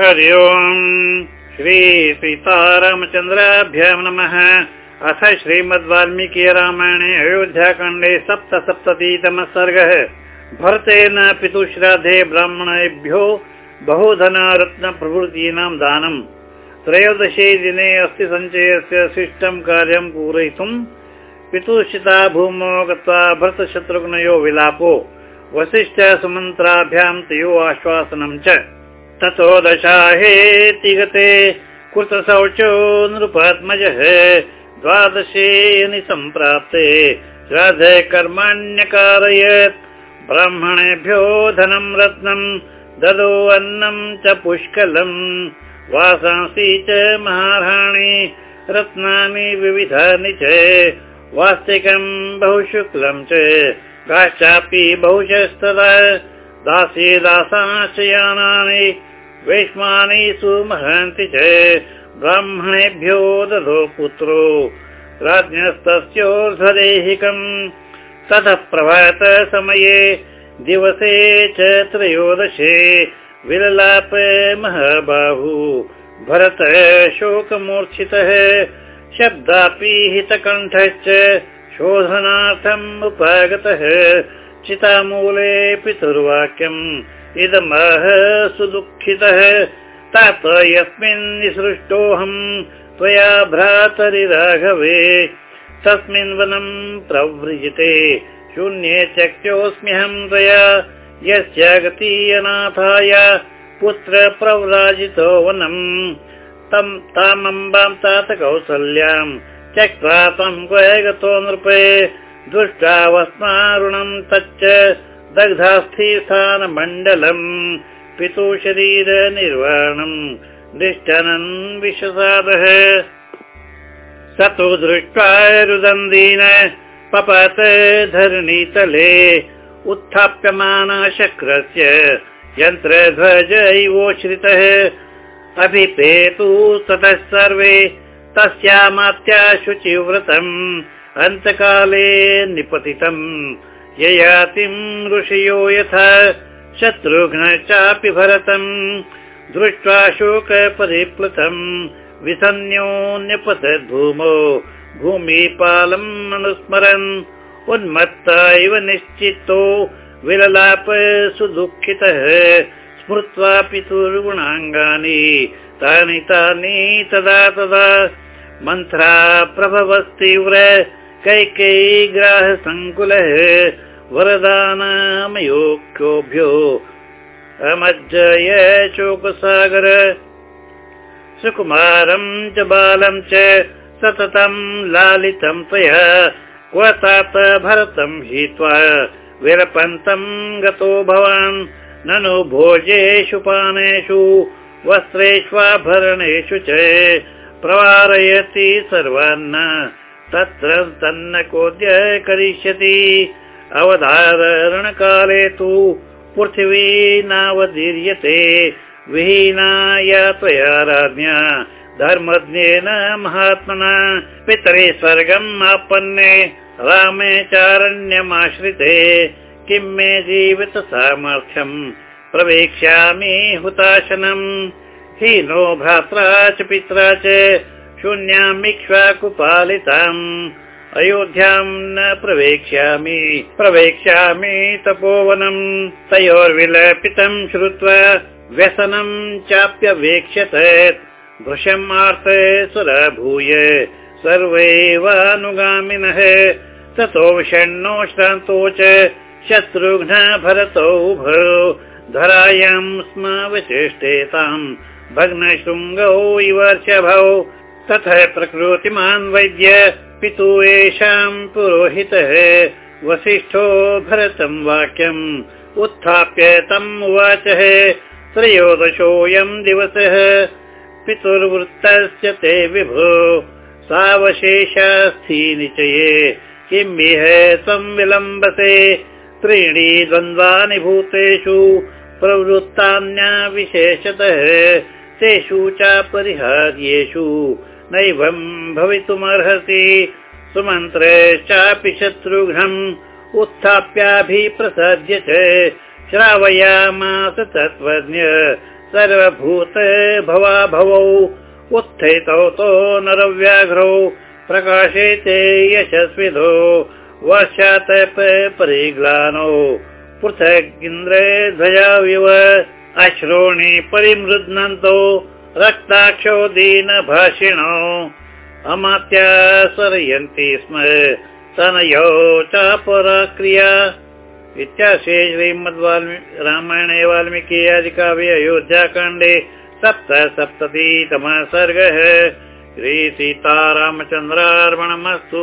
हरि ओम्। श्री सीतारामचन्द्राभ्यां नमः। अथ श्रीमद् वाल्मीकि रामायणे अयोध्याकाण्डे सप्तसप्ततितमः सर्गः भरतेन पितुश्राद्धे ब्राह्मणेभ्यो बहुधनरत्नप्रभृतीनां दानम्। त्रयोदशे दिने अस्ति सञ्चयस्य शिष्टं कार्यं पूरयितुं। पितुश्चिता भूमौ गत्वा भरतशत्रुघ्नयो विलापो। वसिष्ठ सुमन्त्राभ्यां तयो आश्वासनं च ततो दशाहेति गते कृतशौचो नृपात्मजः द्वादशे श्राद्धे कर्माण्यकारयत्। ब्राह्मणेभ्यो धनं रत्नम् ददो अन्नं च पुष्कलम्। वासांसि च महाराणि रत्नानि विविधानि च। वास्तिकम् बहु शुक्लम् च गाश्चापि बहुशस्तदा दासी दासाश्च यानानि वैष्मानि सुमहन्ति च ब्राह्मणेभ्यो दधो पुत्रो राज्ञस्तस्योर्ध्वदेहिकम् ततः प्रभात समये दिवसे च त्रयोदशे विललाप महाबाहु भरत शोकमूर्च्छितः शब्दापि हितकण्ठश्च शोधनार्थम् उपागतः चितामूले पितुर्वाक्यम्। इदमः सुदुःखितः। तात यस्मिन् निसृष्टोऽहम्। त्वया भ्रातरि राघवे। तस्मिन् वनम् प्रवृजते शून्ये चक्योऽस्म्यहम् त्वया। यस्य गतीयनाथाय पुत्र प्रव्राजितो वनम्। तम् तामम्बां तात कौसल्याम्। त्यक्त्वा तम् क्व गतो नृपे दृष्टावस्मारुणम् तच्च दग्धास्थीर्थानमण्डलम् पितु शरीर निर्वाणम् निष्ठनन् विशसादः स तु दृष्ट्वा रुदन्दीन पपत धरणीतले उत्थाप्यमान शक्रस्य यन्त्रध्वज इवोश्रितः। अभिपेतु ततः सर्वे तस्यामात्या शुचिव्रतम् अन्तकाले निपतितम्। ययातिम् ऋषयो यथा शत्रुघ्न चापि भरतम्। दृष्ट्वा शोकपरिप्लुतम् विसन्योऽन्यपतद्भूमौ भूमिपालम् अनुस्मरन्। उन्मत्ता इव निश्चितो विललाप सुदुःखितः। स्मृत्वा पितुर्गुणाङ्गानि तानि तानि तदा तदा। मन्त्रा प्रभवस्तीव्र कैकेयी ग्राह अमज्जय शोकसागर सुकुमारं च बालं च सततं लालितं त्वया क्व तात भरतं हित्वा विरपन्तं गतो भवान्। ननु भोजेषु पानेषु वस्त्रेष्वाभरणेषु च प्रवारयति सर्वान्न तत्र तन्न कोद्य करिष्यति। अवधारणकाले तु पृथिवी नावदीर्यते विहीना या त्वया राज्ञा धर्मज्ञेन महात्मना। पितरे स्वर्गम् आपन्ने रामे चारण्यमाश्रिते। किं मे जीवित सामर्थ्यम् प्रवेक्ष्यामि हुताशनम् हीनो भ्रात्रा च पित्रा च शून्यामिक्ष्वाकुपालिताम् अयोध्याम् न प्रवेक्ष्यामि प्रवेक्ष्यामि तपोवनम्। तयोर्विलपितम् श्रुत्वा व्यसनम् चाप्यवेक्ष्यत। भृशम् सुरभूय सर्वैवानुगामिनः ततो विषण्णो श्रान्तो च शत्रुघ्न भरतौ भो धरायाम् स्म वचेष्टेताम् भग्नशृङ्गौ इवर्षभौ ततः प्रकृतिमान् वैद्य पितु येषाम् पुरोहितः वसिष्ठो भरतम् वाक्यम् उत्थाप्य तम् उवाचः त्रयोदशोऽयम् दिवसः पितुर्वृत्तस्य ते विभो सावशेषास्थि निचये किम् इह त्वम् विलम्बसे त्रीणि द्वन्द्वानि भूतेषु प्रवृत्तान्याविशेषतः तेषु चापरिहार्येषु नैवम् भवितुमर्हसि। सुमन्त्रश्चापि शत्रुघ्नम् उत्थाप्याभिप्रसद्य च श्रावयामास तत्त्वज्ञ सर्वभूत भवा भवौ उत्थितौ तो नरव्याघ्रौ प्रकाशेते यशस्विधो वर्षात् परिग्लानौ पृथगिन्द्रे ध्वजाविव अश्रोणि परिमृद्नन्तौ रक्ताक्षो दीनभाषिणौ अमात्या सरयन्ति स्म। तनयो चापराक्रिया। इत्याशे रामायणे वाल्मीकि आदिकाव्ये अयोध्याकाण्डे सप्त सप्ततितमः सर्गः। श्रीसीतारामचन्द्रार्पणमस्तु